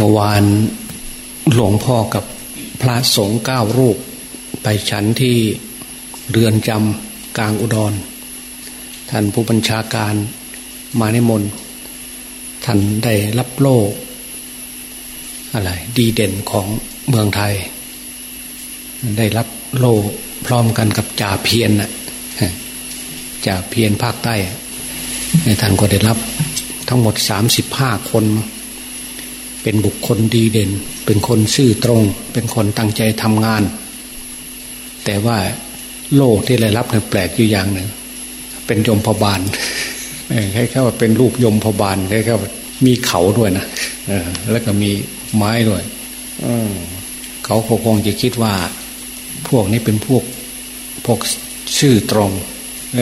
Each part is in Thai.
เมื่อวานหลวงพ่อกับพระสงฆ์เก้ารูป ไปฉันที่เรือนจำกลางอุดร ท่านผู้บัญชาการมาในมนท่านได้รับโล่อะไร ดีเด่นของเมืองไทย ได้รับโล่พร้อมกันกับจ่าเพียนน่ะจ่าเพียนภาคใต้ท่านก็ได้รับทั้งหมดสามสิบห้าคน เป็นบุคคลดีเด่น เป็นคนซื่อตรง เป็นคนตั้งใจทำงาน แต่ว่าโล่ที่ได้รับเนี่ยแปลกอยู่อย่างหนึ่ง เป็นยมพบาลแค่แค่ว่าเป็นรูปยมพบาลแค่แค่มีเขาด้วยนะแล้วก็มีไม้ด้วยเขาคงจะคิดว่า พวกนี้เป็นพวกพวกชื่อตรง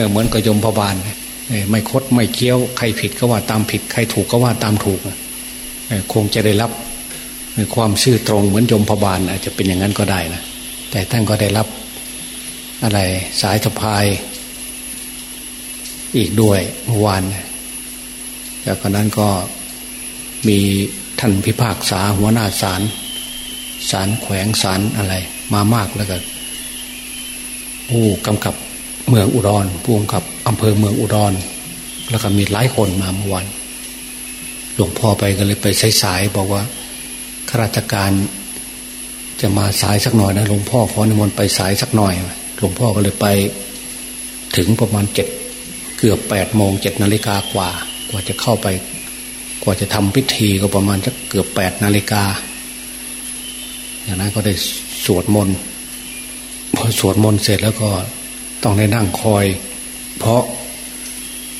เหมือนกับยมพบาลไม่คดไม่เคี้ยว ใครผิดก็ว่าตามผิด ใครถูกก็ว่าตามถูก คงจะได้รับความชื่อตรงเหมือนยมพบาลอาจจะเป็นอย่างนั้นก็ได้นะแต่ท่านก็ได้รับอะไรสายสะพาย อีกด้วยเมื่อวานจากนั้นก็มีท่านพิพากษาหัวหน้าศาลศาลแขวงศาลอะไร มามากแล้วก็ผู้กำกับเมืองอุดรผู้กำกับอำเภอเมืองอุดร แล้วก็มีหลายคนมาเมื่อวัน หลวงพ่อไปก็เลยไปสายๆบอกว่าข้าราชการจะมาสายสักหน่อยนะหลวงพ่อขอนิมนต์ไปสายสักหน่อยหลวงพ่อก็เลยไป ถึงประมาณเจ็ดเกือบแปดโมงเจ็ดนาฬิกากว่า กว่าจะเข้าไป กว่าจะทำพิธีก็ประมาณจะเกือบแปดนาฬิกาอย่างนั้นก็ได้สวดมนต์พอสวดมนต์เสร็จแล้วก็ต้องได้นั่งคอย เพราะ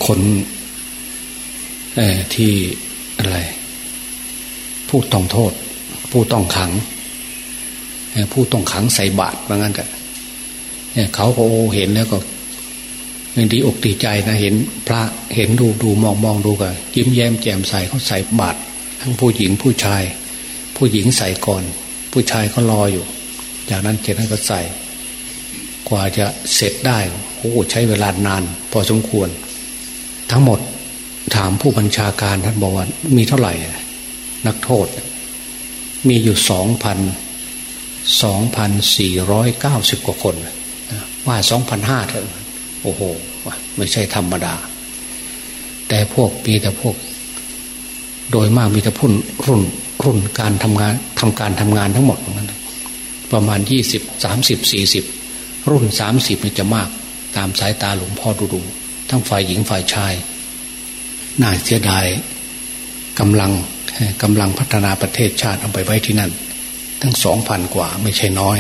คนที่ อะไร ผู้ต้องโทษ ผู้ต้องขังผู้ต้องขังใส่บาตรว่างั้นกันเขาก็โอเห็นแล้วก็ดีอกดีใจนะเห็น พระเห็นดูดูมองมองดูกันยิ้มแย้มแจ่มใสเขาใส่บาตรทั้งผู้หญิงผู้ชาย ผู้หญิงใส่ก่อน ผู้ชายก็รออยู่ จากนั้นเจนั้นก็ใส่ กว่าจะเสร็จได้โอ้ใช้เวลานาน พอสมควร ทั้งหมด ถามผู้บัญชาการท่านบอกว่ามีเท่าไหร่ นักโทษ มีอยู่สองพันสองพันสี่ร้อยเก้าสิบกว่าคนว่าสองพันห้าเถอะโอ้โหไม่ใช่ธรรมดา แต่พวกมีแต่พวก โดยมากมีแต่พุ่นรุ่นรุ่นการทำงานทำการทำงานทั้งหมดประมาณยี่สิบสามสิบสี่สิบรุ่นสามสิบจะมาก ตามสายตาหลวงพ่อดูดูทั้งฝ่ายหญิงฝ่ายชาย น่าเสียดายกำลังกำลังพัฒนาประเทศชาติเอาไปไว้ที่นั่น ทั้งสองพันกว่าไม่ใช่น้อย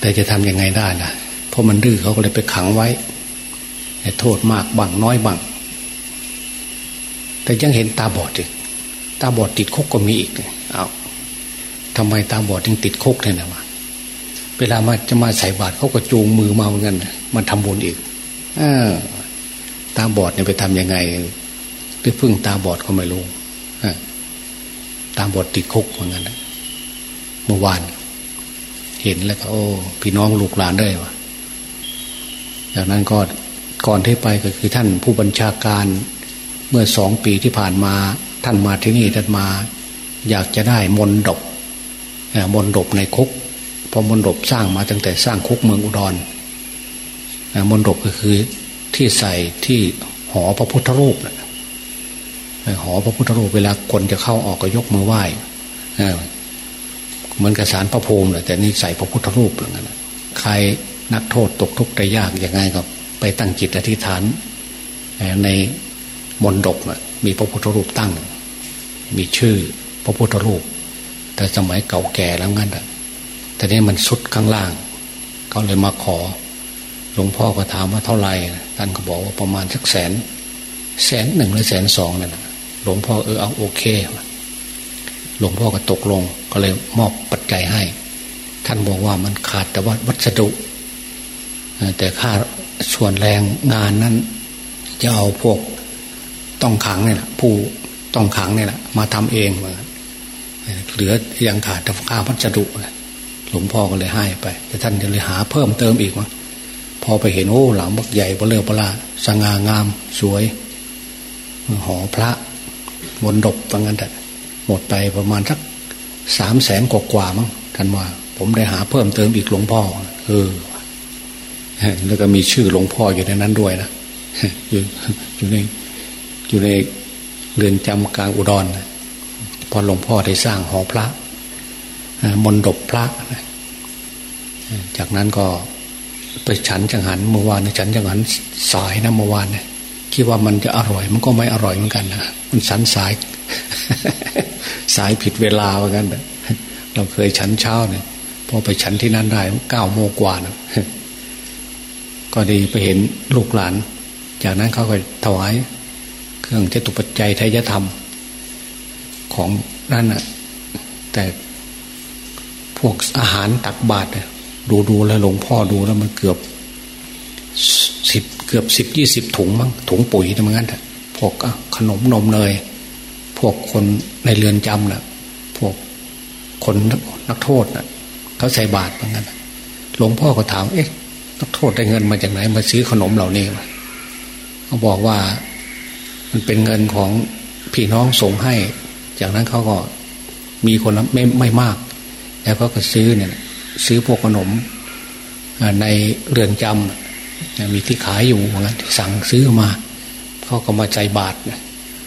แต่จะทำยังไงได้ล่ะเพราะมันดื้อเขาก็เลยไปขังไว้โทษมากบังน้อยบังแต่ยังเห็นตาบอดอีกตาบอดติดคุกก็มีอีกเอาทำไมตาบอดยังติดคุกเนี่ยนะวะเวลามาจะมาใส่บาตรเขาก็จูงมือมาเหมือนกันมันทำบุญอีกอ ตาบอดเนี่ยไปทํำยังไงหรือพึ่งตาบอดก็ไม่รู้ตาบอดติดคุกเหมือนกันเมื่อวาน เห็นแล้วก็โอ้ พี่น้องลูกหลานได้วะจากนั้นก็ก่อนที่ไปก็คือท่านผู้บัญชาการเมื่อสองปีที่ผ่านมา ท่านมาที่นี่ท่านมา อยากจะได้มนดบมนดบในคุกพอมนดบสร้างมาตั้งแต่สร้างคุกเมืองอุดรมนดบก็คือ ที่ใส่ที่หอพระพุทธรูปหอพระพุทธรูปเวลาคนจะเข้าออกก็ยกมือไหว้เหมือนกระสารพระภูมิแหละแต่นี่ใส่พระพุทธรูปอย่างนั้นใครนักโทษตกทุกข์ได้ยากยังไงก็ไปตั้งจิตอธิษฐานในมนดกมีพระพุทธรูปตั้ง มีชื่อพระพุทธรูป แต่สมัยเก่าแก่แล้วงั้นแต่นี้มันสุดข้างล่าง เขาเลยมาขอ หลวงพ่อก็ถามว่าเท่าไหร่ท่านก็บอกว่าประมาณสักแสน แสนหนึ่งหรือแสนสองนั่นหลวงพ่อเออเอาโอเค หลวงพ่อก็ตกลง ก็เลยมอบปัจจัยให้ ท่านบอกว่ามันขาดแต่ว่าวัสดุ แต่ค่าส่วนแรงงานนั้น จะเอาพวกต้องขังเนี่ยแหละผู้ต้องขังเนี่ยแหละมาทำเองเหลือยังขาดแต่ค่าวัสดุหลวงพ่อก็เลยให้ไป แต่ท่านจะเลยหาเพิ่มเติมอีกมั้ง พอไปเห็นโอ้หลังบักใหญ่เบลเลอเบลาสง่างาม สวย หอพระมนดบว่างั้นแต่โมดไปประมาณสักสามแสนกว่ามั้งท่านว่า ผมได้หาเพิ่มเติมอีกหลวงพ่อเออแล้วก็มีชื่อหลวงพ่ออยู่ในนั้นด้วยนะอยู่อยู่ในอยู่ในเรือนจำกลางอุดรพอหลวงพ่อได้สร้างหอพระมนดบพระจากนั้นก็ ไปฉันจังหันเมื่อวานฉันจังหันสายนะเมื่อวานเนี่ยคิดว่ามันจะอร่อยมันก็ไม่อร่อยเหมือนกันนะมันฉันสาย สายผิดเวลาเหมือนกันเราเคยฉันเช้าเนี่ยพอไปฉันที่นั่นได้เก้าโมงกว่านะก็ดีไปเห็นลูกหลาน จากนั้นเขาก็ถวาย เครื่องเจตุปัจจัยทยธรรม ของนั่นน่ะแต่พวกอาหารตักบาตร ดูดูแล้วหลวงพ่อดูแล้วมันเกือบสิบเกือบสิบยี่สิบถุงมั้งถุงปุ๋ยทำงั้นพวกขนมนมเนยพวกคนในเรือนจำน่ะ พวกคนนักโทษน่ะเขาใส่บาตรเหมือนกันหลวงพ่อก็ถามเอ๊ะนักโทษได้เงินมาจากไหน มาซื้อขนมเหล่านี้มาเขาบอกว่ามันเป็นเงินของพี่น้องส่งให้ จากนั้นเขาก็มีคนไม่ไม่มาก แล้วก็ก็ซื้อเนี่ย ซื้อพวกขนมในเรือนจำมีที่ขายอยู่เหมือนกันสั่งซื้อมาเขาก็มาใจบาท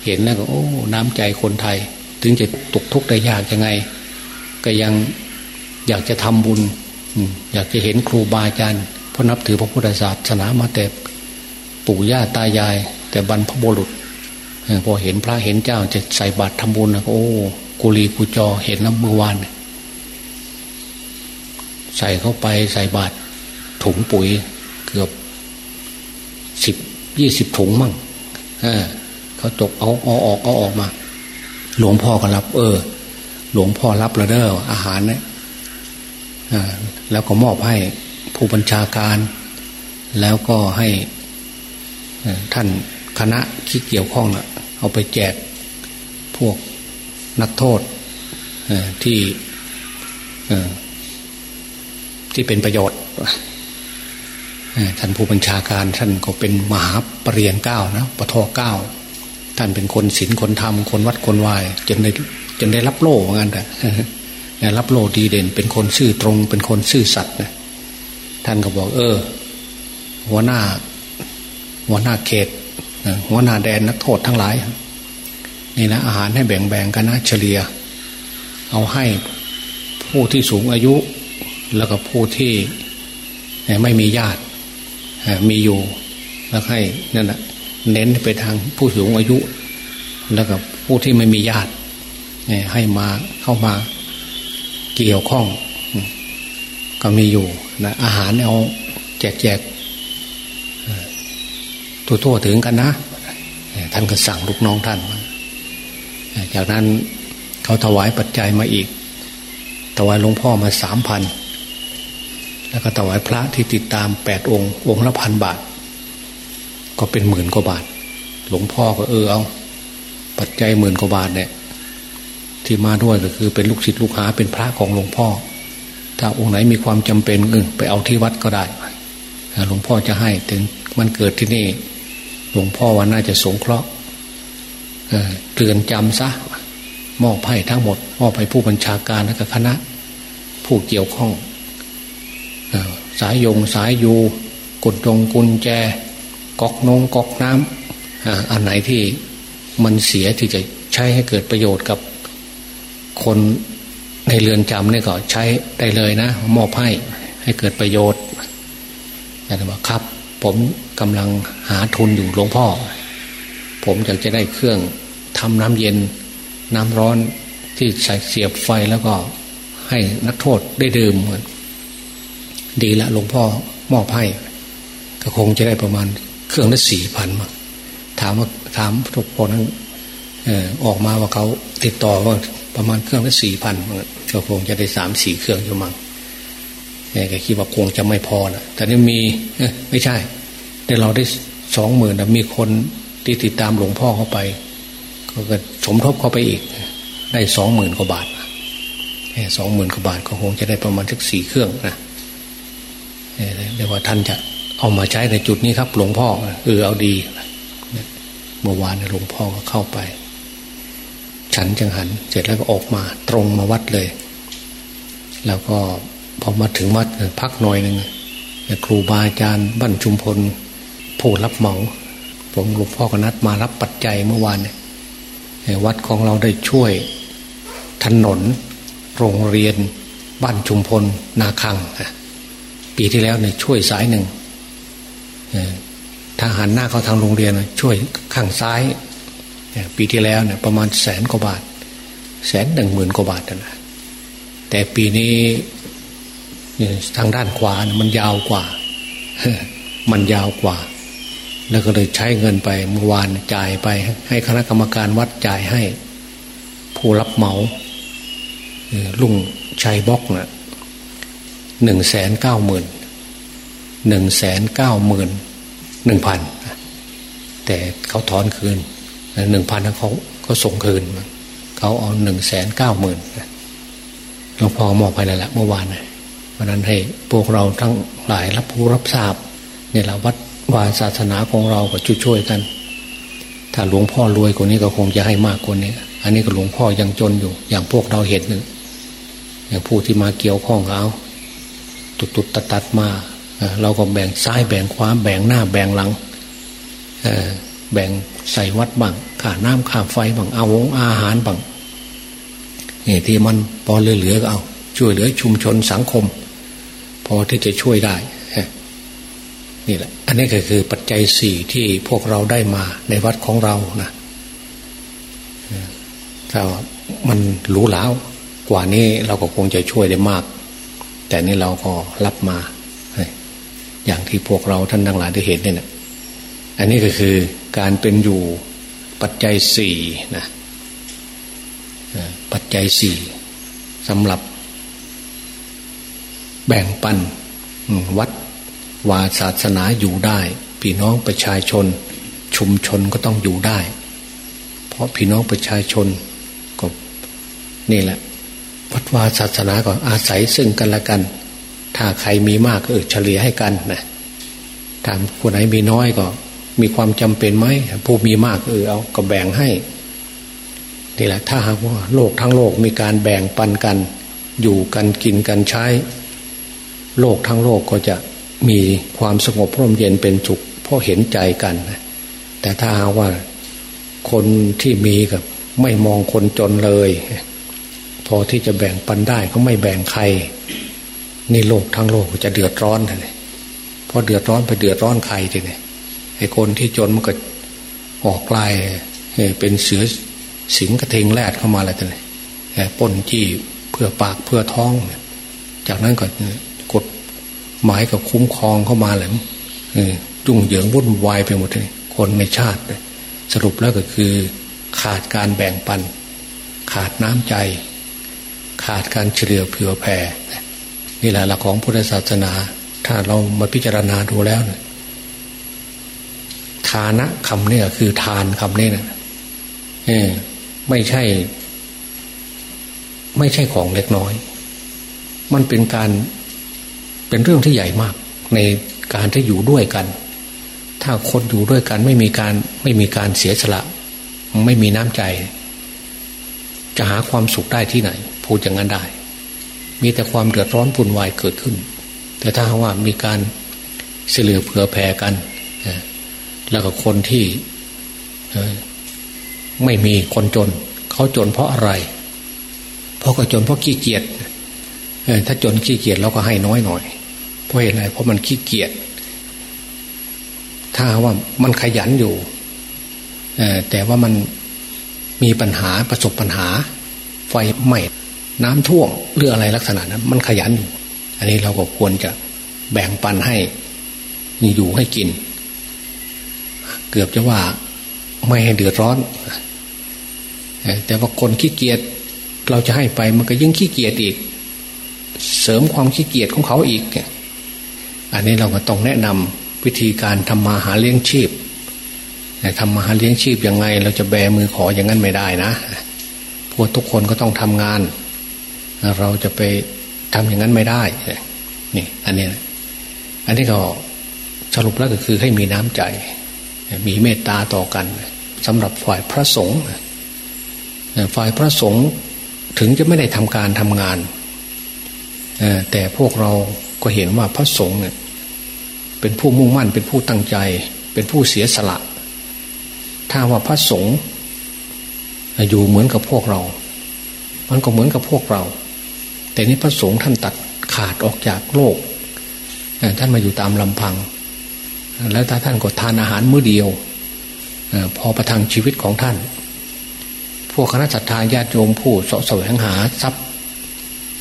เห็นแล้วก็โอ้ น้ำใจคนไทย ถึงจะตกทุกข์ได้ยากยังไง ก็ยังอยากจะทำบุญ อยากจะเห็นครูบาอาจารย์เพราะนับถือพระพุทธศาสนามาแต่ปู่ย่าตายาย แต่บรรพบุรุษพอเห็นพระเห็นเจ้าจะใส่บาตรทำบุญนะโอ้กุลีกุจอเห็นน้ำเมื่อวาน ใส่เข้าไปใส่บาตรถุงปุ๋ยเกือบสิบยี่สิบถุงมั่งเขาตกเอาเอาออกเอาออกมา หลวงพ่อก็รับ เออ หลวงพ่อรับแล้วเด้ออาหารเนี่ยแล้วก็มอบให้ผู้บัญชาการ แล้วก็ให้ท่านคณะที่เกี่ยวข้องนะ่ะเอาไปแจกพวกนักโทษที่ ที่เป็นประโยชน์ท่านผู้บัญชาการท่านก็เป็นมหาปรริญญาเก้านะปทเก้าท่านเป็นคนศีลคนธรรมคนวัดคนวายจนได้จนได้รับโล่เหมือนกันแต่รับโล่ดีเด่น เป็นคนซื่อตรง เป็นคนซื่อสัตย์นะท่านก็บอก เออ หัวหน้า หัวหน้าเขตหัวหน้าแดนนักโทษทั้งหลายนี่นะอาหารให้แบ่งๆกันนะเฉลี่ย เอาให้ผู้ที่สูงอายุ แล้วก็ผู้ที่ไม่มีญาติมีอยู่แล้วให้นั่นแหละเน้นไปทางผู้สูงอายุ แล้วก็ผู้ที่ไม่มีญาติให้มาเข้ามาเกี่ยวข้อง ก็มีอยู่นะอาหารเอาแจกแจกทั่วถึงกันนะ ท่านก็สั่งลูกน้องท่าน จากนั้นเขาถวายปัจจัยมาอีกถวายหลวงพ่อมาสามพัน แล้วก็ถวายพระที่ติดตามแปดองค์ องค์ละพันบาท ก็เป็นหมื่นกว่าบาท หลวงพ่อก็เออเอา ปัจจัยหมื่นกว่าบาทเนี่ยที่มาด้วยก็คือเป็นลูกศิษย์ลูกหาเป็นพระของหลวงพ่อ ถ้าองค์ไหนมีความจำเป็นเออไปเอาที่วัดก็ได้หลวงพ่อจะให้ถึงมันเกิดที่นี่ หลวงพ่อว่าน่าจะสงเคราะห์เตือนจำซะมอบให้ทั้งหมด มอบให้ผู้บัญชาการและคณะ ผู้เกี่ยวข้อง สายยงสายยูกุญจงกุญแจก๊อกนงก๊อกน้ำอันไหนที่มันเสียที่จะใช้ให้เกิดประโยชน์กับคนในเรือนจำนี่ก็ใช้ได้เลยนะ มอบให้ให้เกิดประโยชน์แต่ว่าครับ ผมกำลังหาทุนอยู่หลวงพ่อ ผมอยากจะได้เครื่องทำน้ำเย็นน้ำร้อนที่ใส่เสียบไฟแล้วก็ให้นักโทษได้ดื่ม ดีละหลวงพ่อมอบให้ก็คงจะได้ประมาณเครื่องละสี่พันมาถามว่าถามทุกคนนั้นออกมาว่าเขาติดต่อว่าประมาณเครื่องละสี่พันก็คงจะได้สามสี่เครื่องอยู่มั้งเนี่ยก็คิดว่าคงจะไม่พอละแต่นี่มีไม่ใช่ แต่เราได้สองหมื่นมีคนที่ติดตามหลวงพ่อเข้าไป ก็สมทบเข้าไปอีก ได้สองหมื่นกว่าบาทสองหมื่นกว่าบาทก็คงจะได้ประมาณสักสี่เครื่องนะ เรียกว่าท่านจะเอามาใช้ในจุดนี้ครับ หลวงพ่อเออเอาดีเมื่อวานหลวงพ่อก็เข้าไป ฉันจังหัน เสร็จแล้วก็ออกมา ตรงมาวัดเลย แล้วก็พอมาถึงวัดพักหน่อยหนึ่งครูบาอาจารย์บ้านชุมพลผู้รับเหมาผมหลวงพ่อก็นัดมารับปัจจัยเมื่อวานวัดของเราได้ช่วยถนน โรงเรียน บ้านชุมพล นาคัง ปีที่แล้วเนี่ยช่วยสายหนึ่งถ้าหันหน้าเข้าทางโรงเรียนช่วยข้างซ้าย ปีที่แล้วเนี่ยประมาณแสนกว่าบาท แสนหนึ่งหมื่นกว่าบาทนะแต่ปีนี้ทางด้านขวานะมันยาวกว่า มันยาวกว่า แล้วก็เลยใช้เงินไปเมื่อวานจ่ายไป ให้คณะกรรมการวัดจ่ายให้ ผู้รับเหมาลุงชัยบอกนะ่ะ หนึ่งแสนเก้าหมื่นหนึ่งแสนเก้าหมื่นหนึ่งพันแต่เขาถอนคืนหนึ่งพันเขาก็ส่งคืน เขาเอาหนึ่งแสนเก้าหมื่นหลวงพ่อมอบไปแล้วละเมื่อวานวันนั้นให้พวกเราทั้งหลายรับผู้รับทราบเนี่ยละวัดวาศาสนาของเราก็ช่วยๆกัน ถ้าหลวงพ่อรวยกว่านี้ก็คงจะให้มากกว่านี้ อันนี้ก็หลวงพ่อยังจนอยู่ อย่างพวกเราเห็นนึ่อย่างผู้ที่มาเกี่ยวข้องเขา ตุดตุดตัดตัดมาเราก็แบ่งซ้ายแบ่งขวาแบ่งหน้าแบ่งหลังแบ่งใส่วัดบังค่าน้ำค่าไฟบังเอาวงอาหารบังนี่ที่มันพอเหลือๆก็เอา ช่วยเหลือชุมชนสังคม พอที่จะช่วยได้นี่แหละ อันนี้ก็คือปัจจัยสี่ที่พวกเราได้มาในวัดของเรานะถ้ามันหรูหรากว่านี้เราก็คงจะช่วยได้มาก แต่นี่เราก็รับมา อย่างที่พวกเราท่านทั้งหลายได้เห็นเนี่ยนะอันนี้ก็คือการเป็นอยู่ปัจจัยสี่นะปัจจัยสี่สำหรับ แบ่งปันวัดวาศาสนาอยู่ได้พี่น้องประชาชน ชุมชนก็ต้องอยู่ได้ เพราะพี่น้องประชาชนก็นี่แหละ วัดวาศาสนาก็อาศัยซึ่งกันและกัน ถ้าใครมีมากก็เออเฉลี่ยให้กันนะถ้าคนไหนมีน้อยก็ มีความจำเป็นไหมผู้มีมากเออเอาก็แบ่งให้นี่แหละถ้าหากว่าโลกทั้งโลกมีการแบ่งปันกัน อยู่กันกินกันใช้ โลกทั้งโลกก็จะมีความสงบร่มเย็นเป็นสุขเพราะเห็นใจกันแต่ถ้าหากว่าคนที่มีกับไม่มองคนจนเลย พอที่จะแบ่งปันได้ก็ไม่แบ่งใคร นี่โลกทั้งโลกจะเดือดร้อนเลยพอเดือดร้อนไปเดือดร้อนใครทีนี้ไอ้คนที่จนมันก็ออกลายเป็นเสือสิงกระเทงแรดเข้ามาอะไรต่างๆป้นจี้เพื่อปากเพื่อท้อง จากนั้นก็กดหมายกับคุ้มครองเข้ามาเลยจุ่งเหยิงวุ่นวายไปหมดเลยคนในชาติ สรุปแล้วก็คือขาดการแบ่งปัน ขาดน้ำใจ ขาดการเฉลี่ยเผื่อแผ่นี่แหละหลักของพุทธศาสนา ถ้าเรามาพิจารณาดูแล้วนี่ยทานะคำนี้คือทานคำนี้นะเออไม่ใช่ ไม่ใช่ของเล็กน้อย มันเป็นการเป็นเรื่องที่ใหญ่มาก ในการที่อยู่ด้วยกัน ถ้าคนอยู่ด้วยกันไม่มีการไม่มีการเสียสละ ไม่มีน้ำใจ จะหาความสุขได้ที่ไหน พูดอย่างนั้นได้ มีแต่ความเดือดร้อนปุ่นวายเกิดขึ้น แต่ถ้าว่ามีการเสลือเผื่อแผ่กัน แล้วก็คนที่ไม่มีคนจน เขาจนเพราะอะไร เพราะก็จนเพราะขี้เกียจถ้าจนขี้เกียจเราก็ให้น้อยหน่อย เพราะเหตุไร เพราะมันขี้เกียจถ้าว่ามันขยันอยู่แต่ว่ามันมีปัญหาประสบปัญหา ไฟไหม้ น้ำท่วมหรืออะไรลักษณะนั้น มันขยันอยู่ อันนี้เราก็ควรจะแบ่งปันให้มีอยู่ให้กิน เกือบจะว่าไม่ให้เดือดร้อน แต่ว่าคนขี้เกียจเราจะให้ไปมันก็ยิ่งขี้เกียจอีก เสริมความขี้เกียจของเขาอีกอันนี้เราก็ต้องแนะนำวิธีการทำมาหาเลี้ยงชีพทำมาหาเลี้ยงชีพยังไง เราจะแบมือขออย่างนั้นไม่ได้นะพวกทุกคนก็ต้องทำงาน เราจะไปทำอย่างนั้นไม่ได้นี่อันนี้อันนี้ก็สรุปแล้วก็คือให้มีน้ำใจ มีเมตตาต่อกันสำหรับฝ่ายพระสงฆ์ฝ่ายพระสงฆ์ถึงจะไม่ได้ทำการทำงานแต่พวกเราก็เห็นว่าพระสงฆ์เนี่ยเป็นผู้มุ่งมั่นเป็นผู้ตั้งใจ เป็นผู้เสียสละ ถ้าว่าพระสงฆ์อยู่เหมือนกับพวกเรา มันก็เหมือนกับพวกเรา แต่นี้พระสงฆ์ท่านตัดขาดออกจากโลก ท่านมาอยู่ตามลำพัง แล้วถ้าท่านก็ทานอาหารมื้อเดียวพอประทังชีวิตของท่าน พวกคณะสัตยาญาติโยมผู้สแสวงหาทรัพย์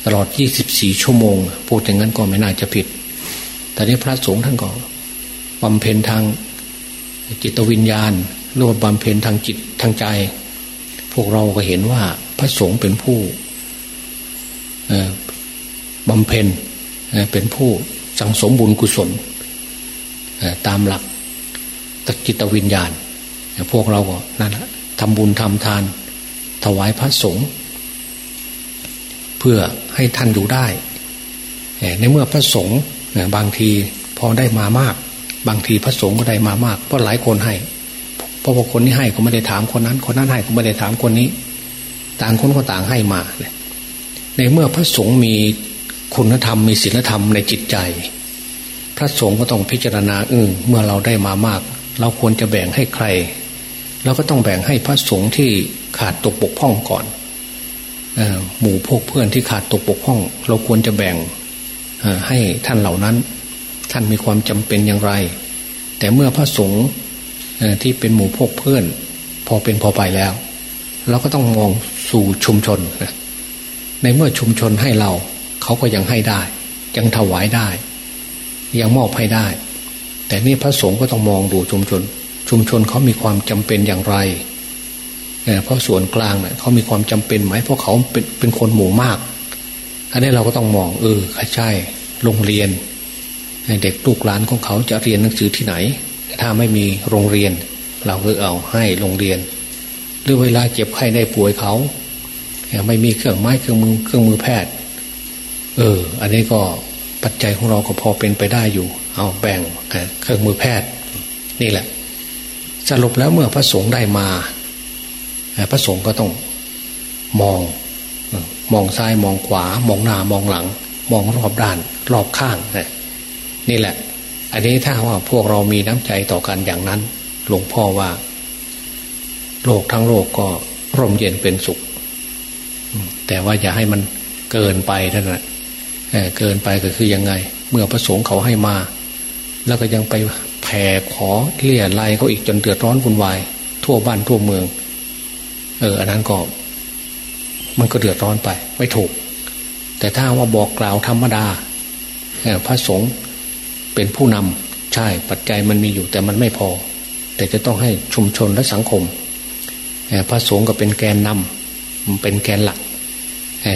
ตลอด 24 ชั่วโมง พูดอย่างนั้นก็ไม่น่าจะผิด แต่นี้พระสงฆ์ท่านก็บำเพ็ญทางจิตวิญญาณหรือว่าบำเพ็ญทางจิตทางใจ พวกเราก็เห็นว่าพระสงฆ์เป็นผู้ บำเพ็ญเป็นผู้สังสมบุญกุศลตามหลักตจิตวิญญาณ พวกเราก็นั่นแหละทำบุญทำทาน ถวายพระสงฆ์เพื่อให้ท่านอยู่ได้ ในเมื่อพระสงฆ์บางทีพอได้มามาก บางทีพระสงฆ์ก็ได้มามาก เพราะหลายคนให้ เพราะว่าคนที่ให้ก็ไม่ได้ถามคนนั้น คนนั้นให้ก็ไม่ได้ถามคนนี้ ต่างคนก็ต่างให้มา ในเมื่อพระสงฆ์มีคุณธรรมมีศีลธรรมในจิตใจ พระสงฆ์ก็ต้องพิจารณาเออเมื่อเราได้มามาก เราควรจะแบ่งให้ใครเราก็ต้องแบ่งให้พระสงฆ์ที่ขาดตกบกพร่องก่อนหมู่พวกเพื่อนที่ขาดตกบกพร่อง เราควรจะแบ่งให้ท่านเหล่านั้น ท่านมีความจำเป็นอย่างไร แต่เมื่อพระสงฆ์ที่เป็นหมู่พวกเพื่อน พอเป็นพอไปแล้ว เราก็ต้องมองสู่ชุมชน ในเมื่อชุมชนให้เรา เขาก็ยังให้ได้ ยังถวายได้ ยังมอบให้ได้ แต่นี่พระสงฆ์ก็ต้องมองดูชุมชน ชุมชนเขามีความจำเป็นอย่างไรเพราะส่วนกลางเนะ่ยเขามีความจำเป็นไหมเพราะเขาเป็นเป็นคนหมู่มากอันนี้เราก็ต้องมอง เออใช่โรงเรียนเด็กลูกหลานของเขาจะเรียนหนังสือที่ไหน ถ้าไม่มีโรงเรียน เราก็เอาให้โรงเรียน หรือเวลาเจ็บไข้ได้ป่วยเขา ไม่มีเครื่องไม้เครื่องมือเครื่องมือแพทย์ เออ อันนี้ก็ปัจจัยของเราก็พอเป็นไปได้อยู่ เอาแบ่งเครื่องมือแพทย์ นี่แหละ สรุปแล้วเมื่อพระสงฆ์ได้มาพระสงฆ์ก็ต้องมอง มองซ้ายมองขวา มองหน้ามองหลัง มองรอบด้าน รอบข้างนะนี่แหละ อันนี้ถ้าว่าพวกเรามีน้ำใจต่อกันอย่างนั้น หลวงพ่อว่า โลกทั้งโลกก็ร่มเย็นเป็นสุข แต่ว่าอย่าให้มันเกินไปนั่นแหละเกินไปก็คือยังไง เมื่อพระสงฆ์เขาให้มา แล้วก็ยังไปแผ่ขอเลี่ยไล่เขาอีกจนเดือดร้อนวุ่นวายทั่วบ้านทั่วเมือง เออ อันนั้นก็ มันก็เดือดร้อนไป ไม่ถูก แต่ถ้าว่าบอกกล่าวธรรมดาพระสงฆ์เป็นผู้นำใช่ปัจจัยมันมีอยู่แต่มันไม่พอ แต่จะต้องให้ชุมชนและสังคมพระสงฆ์ก็เป็นแกนนำมันเป็นแกนหลัก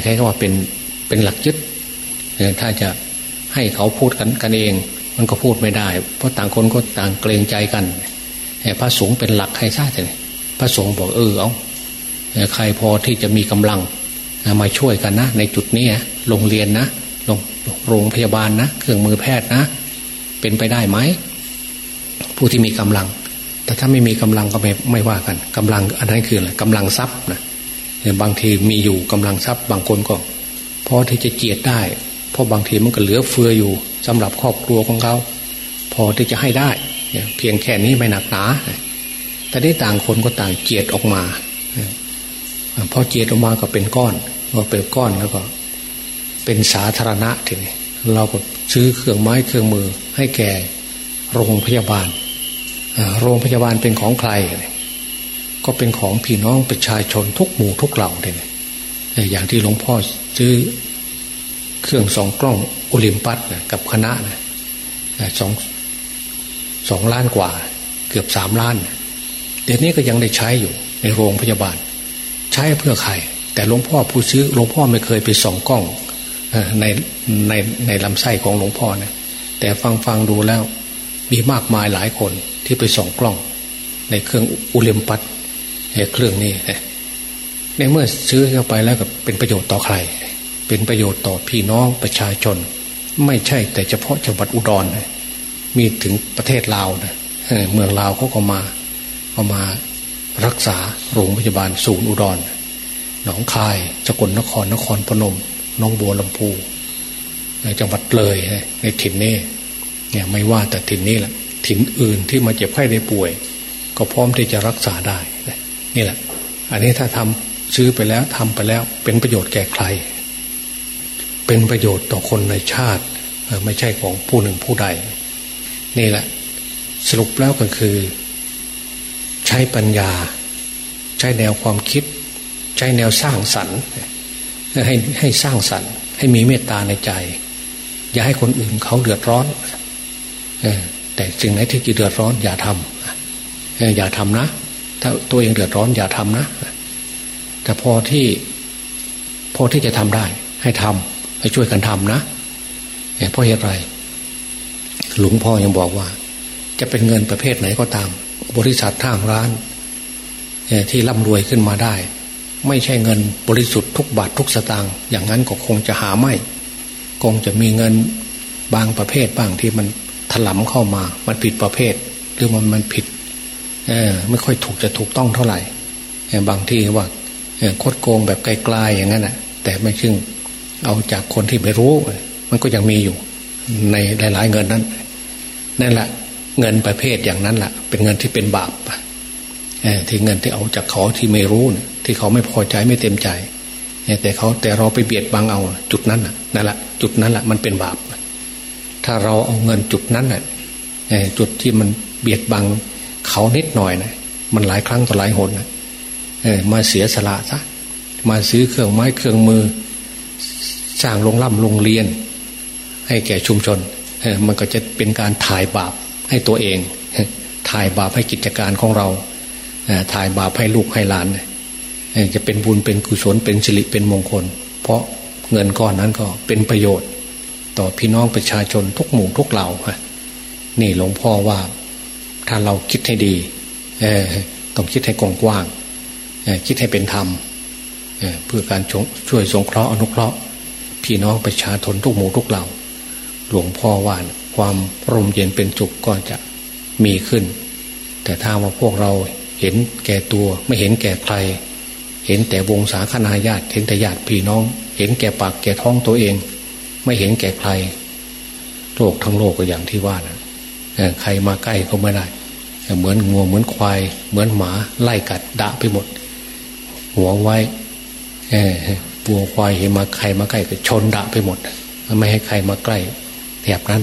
ใครก็ว่าเป็นเป็นหลักยึดถ้าจะให้เขาพูดกันกันเอง มันก็พูดไม่ได้ เพราะต่างคนก็ต่างเกรงใจกันพระสงฆ์เป็นหลักให้ชาติเลยพระสงฆ์บอกเออเอาใครพอที่จะมีกำลังมาช่วยกันนะ ในจุดนี้โรงเรียนนะโรงงพยาบาลนะเครื่องมือแพทย์นะ เป็นไปได้ไหมผู้ที่มีกำลัง แต่ถ้าไม่มีกำลังก็ไม่ไม่ว่ากันกำลังอันนั้นคืออะไรกำลังทรัพย์นะ บางทีมีอยู่กำลังทรัพย์บางคนก็พอที่จะเจียดได้ เพราะบางทีมันก็เหลือเฟืออยู่สำหรับครอบครัวของเขา พอที่จะให้ได้เพียงแค่นี้ไม่หนักหนาแต่ได้ต่างคนก็ต่างเจียดออกมาพอเจียดออกมาก็เป็นก้อนพอเป็นก้อนแล้วก็ เป็นสาธารณะทีนี้เราก็ซื้อเครื่องไม้เครื่องมือให้แก่โรงพยาบาลโรงพยาบาลเป็นของใคร ก็เป็นของพี่น้องประชาชนทุกหมู่ทุกเหล่าเลยอย่างที่หลวงพ่อซื้อเครื่องสองกล้องโอลิมปัสนะกับคณะนะสองสองล้านกว่า เกือบสามล้านเดี๋ยวนี้ก็ยังได้ใช้อยู่ในโรงพยาบาล ใช้เพื่อใคร แต่หลวงพ่อผู้ซื้อหลวงพ่อไม่เคยไปส่องกล้องในในในลำไส้ของหลวงพ่อนะแต่ฟังฟังดูแล้วมีมากมายหลายคนที่ไปส่องกล้อง ในเครื่องอุลิมปัส เครื่องนี้ในเมื่อซื้อเข้าไปแล้วก็เป็นประโยชน์ต่อใคร เป็นประโยชน์ต่อพี่น้องประชาชน ไม่ใช่แต่เฉพาะจังหวัดอุดรนะมีถึงประเทศลาวนะเมืองลาวเขาก็มาเขามารักษาโรงพยาบาลศูนย์อุดร หนองคายสกลนครนครพนมน้องบัวลำพูในจังหวัดเลยในถิ่นนี้เนี่ยไม่ว่าแต่ถิ่นนี้แหละถิ่นอื่นที่มาเจ็บไข้ได้ป่วย ก็พร้อมที่จะรักษาได้ นี่แหละ อันนี้ถ้าทำซื้อไปแล้วทำไปแล้ว เป็นประโยชน์แก่ใคร เป็นประโยชน์ต่อคนในชาติไม่ใช่ของผู้หนึ่งผู้ใด นี่แหละ สรุปแล้วก็คือ ใช้ปัญญา ใช้แนวความคิด ใช้แนวสร้างสรรค์ให้ให้สร้างสรรค์ ให้มีเมตตาในใจ อย่าให้คนอื่นเขาเดือดร้อนแต่สิ่งไหนที่จะเดือดร้อน อย่าทำอย่าทำนะ ถ้าตัวเองเดือดร้อนอย่าทำนะ แต่พอที่พอที่จะทำได้ ให้ทำให้ช่วยกันทำนะเพราะเหตุไร หลวงพ่อยังบอกว่า จะเป็นเงินประเภทไหนก็ตาม บริษัททางร้านที่ร่ำรวยขึ้นมาได้ ไม่ใช่เงินบริสุทธิ์ทุกบาททุกสตางค์อย่างนั้นก็คงจะหาไม่คงจะมีเงินบางประเภทบ้างที่มันถลำเข้ามา มันผิดประเภท หรือมันมันผิด ไม่ค่อยถูกจะถูกต้องเท่าไหร่บางที่ว่าโคดโกงแบบไกลๆอย่างนั้นแหะแต่ไม่ชึ่งเอาจากคนที่ไม่รู้ มันก็ยังมีอยู่ ในหลาย ๆ เงินนั้นนั่นแหละเงินประเภทอย่างนั้นแหละเป็นเงินที่เป็นบาปที่เงินที่เอาจากเขาที่ไม่รู้ที่เขาไม่พอใจไม่เต็มใจแต่เขาแต่เราไปเบียดบังเอาจุดนั้นนั่นแหละจุดนั้นแหละมันเป็นบาป ถ้าเราเอาเงินจุดนั้นน่ะจุดที่มันเบียดบัง เขานิดหน่อยนะมันหลายครั้งต่อหลายหนนะเออมาเสียสละซะมาซื้อเครื่องไม้เครื่องมือ สร้างโรงล่ำโรงเรียน ให้แก่ชุมชนเอามันก็จะเป็นการถ่ายบาปให้ตัวเอง ถ่ายบาปให้กิจการของเราถ่ายบาปให้ลูกให้หลานจะเป็นบุญเป็นกุศลเป็นสิริเป็นมงคล เพราะเงินก้อนนั้นก็เป็นประโยชน์ ต่อพี่น้องประชาชนทุกหมู่ทุกเหล่าฮะนี่หลวงพ่อว่า ถ้าเราคิดให้ดีต้องคิดให้กว้างคิดให้เป็นธรรมเพื่อการช่วยสงเคราะห์อนุเคราะห์พี่น้องประชาชนทุกหมู่ทุกเหล่า หลวงพ่อว่านความร่มเย็นเป็นจุกก็จะมีขึ้น แต่ถ้าว่าพวกเราเห็นแก่ตัวไม่เห็นแก่ใคร เห็นแต่วงศาคณาญาติเห็นแต่ญาติพี่น้อง เห็นแก่ปากแก่ท้องตัวเอง ไม่เห็นแก่ใคร โลกทั้งโลกก็อย่างที่ว่านะใครมาใกล้ก็ไม่ได้ เหมือนงัวเหมือนควาย เหมือนหมาไล่กัดด่าไปหมดหัวไว้วัวควายเห็นมาใครมาใกล้ก็ชนด่าไปหมด ไม่ให้ใครมาใกล้แถบนั้น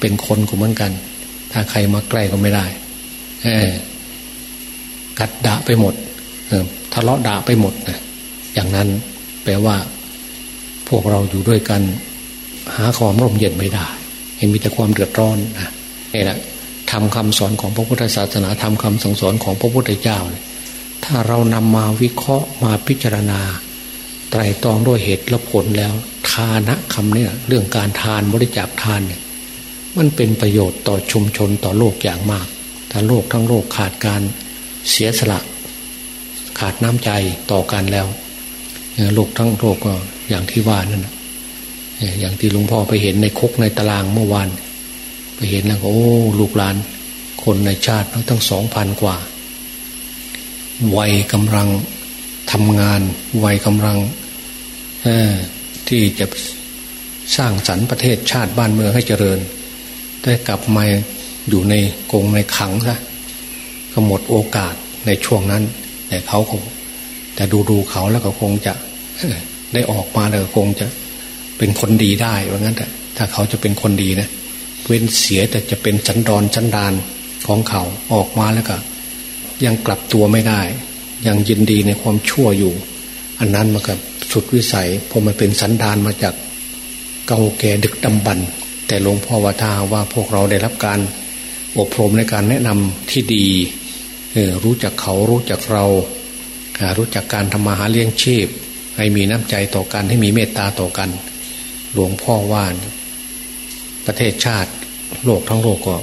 เป็นคนก็เหมือนกัน ถ้าใครมาใกล้ก็ไม่ได้กัดด่าไปหมดทะเลาะด่าไปหมดนะอย่างนั้นแปลว่า พวกเราอยู่ด้วยกัน หาความร่มเย็นไม่ได้ เห็นมีแต่ความเดือดร้อนนะนี่แหละ ทำคำสอนของพระพุทธศาสนาทำคำสั่งสอนของพระพุทธเจ้า ถ้าเรานำมาวิเคราะห์มาพิจารณา ไตรตรองด้วยเหตุและผลแล้ว ทานะคำเนี้เรื่องการทานบริจาคทานเนี่ยมันเป็นประโยชน์ต่อชุมชนต่อโลกอย่างมาก ถ้าโลกทั้งโลกขาดการเสียสละ ขาดน้ำใจต่อกันแล้วโลกทั้งโลกก็อย่างที่ว่านั่นอย่างที่หลวงพ่อไปเห็นในคุกในตารางเมื่อวาน ไปเห็นแล้วก็โอ้ ลูกหลาน คนในชาติทั้งสองพันกว่า วัยกำลังทำงาน วัยกำลังที่จะสร้างสรรค์ประเทศชาติบ้านเมืองให้เจริญ ได้กลับมาอยู่ในกรงในขังซะก็หมดโอกาสในช่วงนั้น แต่เขาคงแต่ดูดูเขาแล้วก็คงจะได้ออกมาแล้วคงจะเป็นคนดีได้ว่างั้นแต่ถ้าเขาจะเป็นคนดีนะ เว้นเสียแต่จะเป็นสันดอนสันดานของเขาออกมาแล้วก็ ยังกลับตัวไม่ได้ ยังยินดีในความชั่วอยู่ อันนั้นมันกับสุดวิสัยเพอมันเป็นสันดานมาจากเก่าแก่ดึกดำบรรแต่หลวงพ่อว่าทาว่าพวกเราได้รับการอบรมในการแนะนำที่ดีรู้จักเขารู้จักเรารู้จักการทำมาหาเลี้ยงชีพ ให้มีน้ำใจต่อกันให้มีเมตตาต่อกัน หลวงพ่อว่า ประเทศชาติโลกทั้งโลกก็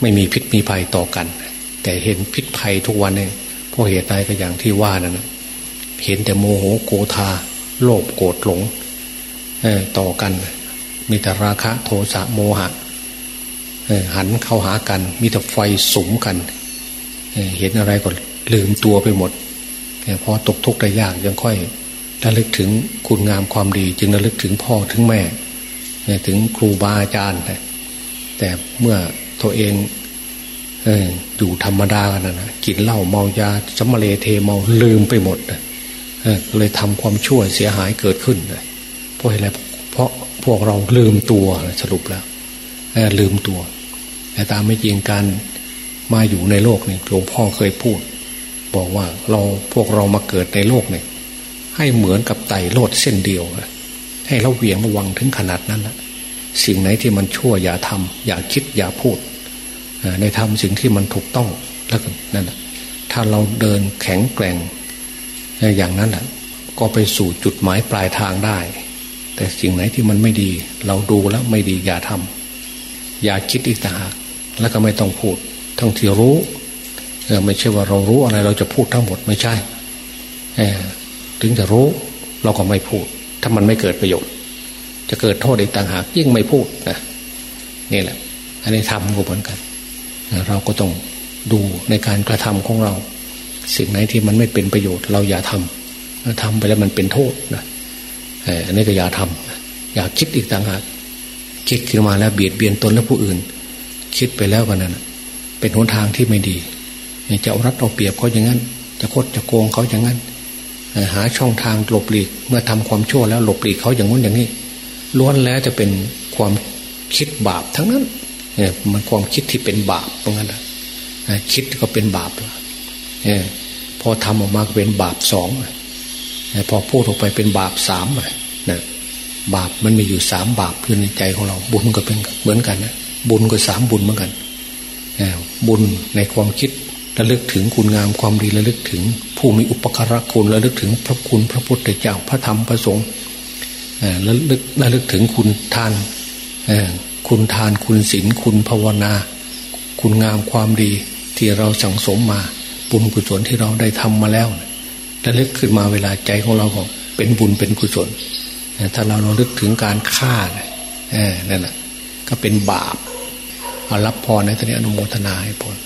ไม่มีพิษมีภัยต่อกัน แต่เห็นพิษภัยทุกวันเนี่ยพราะเหตุใดก็อย่างที่ว่านั่นเห็นแต่โมโหโกธาโลภโกรธหลงต่อกัน มีแต่ราคะโทสะโมหะหันเข้าหากัน มีแต่ไฟสมกันเห็นอะไรก็ลืมตัวไปหมดพอตกทุกข์ได้ยากยังค่อยระลึกถึงคุณงามความดี จึงระลึกถึงพ่อถึงแม่ ถึงครูบาอาจารย์ แต่เมื่อตัวเองอยู่ธรรมดากันนะกินเหล้าเมายาสมเลเทเมาลืมไปหมดเลยทำความชั่วเสียหายเกิดขึ้นเพราะอะไรเพราะพวกเราลืมตัวสรุปแล้วลืมตัว แต่ตามไม่จริงการมาอยู่ในโลกนี่หลวงพ่อเคยพูด บอกว่าเราพวกเรามาเกิดในโลกนี่ให้เหมือนกับไต่โลดเส้นเดียว ให้เราเวียงระวังถึงขนาดนั้นละสิ่งไหนที่มันชั่วอย่าทำอย่าคิดอย่าพูดในทำสิ่งที่มันถูกต้องแล้วนั่นแหะถ้าเราเดินแข็งแกร่งอย่างนั้นแหละก็ไปสู่จุดหมายปลายทางได้ แต่สิ่งไหนที่มันไม่ดี เราดูแล้วไม่ดีอย่าทำอย่าคิดอีกต่างหากแล้วก็ไม่ต้องพูด ทั้งที่รู้ไม่ใช่ว่าเรารู้อะไรเราจะพูดทั้งหมดไม่ใช่ถึงจะรู้เราก็ไม่พูด ถ้ามันไม่เกิดประโยชน์ จะเกิดโทษอีกต่างหากยิ่งไม่พูดนะนี่แหละ อันนี้ทำก็เหมือนกัน เราก็ต้องดูในการกระทำของเรา สิ่งไหนที่มันไม่เป็นประโยชน์ เราอย่าทำทำไปแล้วมันเป็นโทษนะอันนี้ก็อย่าทำอย่าคิดอีกต่างหากคิดขึ้นมาแล้วเบียดเบียนตนและผู้อื่น คิดไปแล้วกันนั้นเป็นหนทางที่ไม่ดีจะเอารัดเอาเปรียบเขาอย่างนั้น จะคดจะโกงเขาอย่างนั้น หาช่องทางหลบหลีก เมื่อทำความชั่วแล้วหลบหลีกเขาอย่างนู้นอย่างนี้ล้วนแล้วจะเป็นความคิดบาปทั้งนั้นเนี่ยมันความคิดที่เป็นบาปตรงนั้นนะคิดก็เป็นบาปเนี่ยพอทำออกมาเป็นบาปสองพอพูดออกไปเป็นบาปสามนะบาปมันมีอยู่สามบาปอยู่ในใจของเรา บุญก็เป็นเหมือนกันนะบุญก็สามบุญเหมือนกันบุญในความคิด ระลึกถึงคุณงามความดีระลึกถึง ผู้มีอุปการะคุณระลึกถึงพระคุณพระพุทธเจ้าพระธรรมพระสงฆ์ระลึกระลึกถึงคุณทานคุณทานคุณศีลคุณภาวนา คุณงามความดีที่เราสังสมมา บุญกุศลที่เราได้ทำมาแล้วระลึกขึ้นมาเวลาใจของเราก็เป็นบุญเป็นกุศลถ้าเราเราลึกถึงการฆ่านั่นแหละก็เป็นบาปเอารับพรในตอนนี้อนุโมทนาให้พร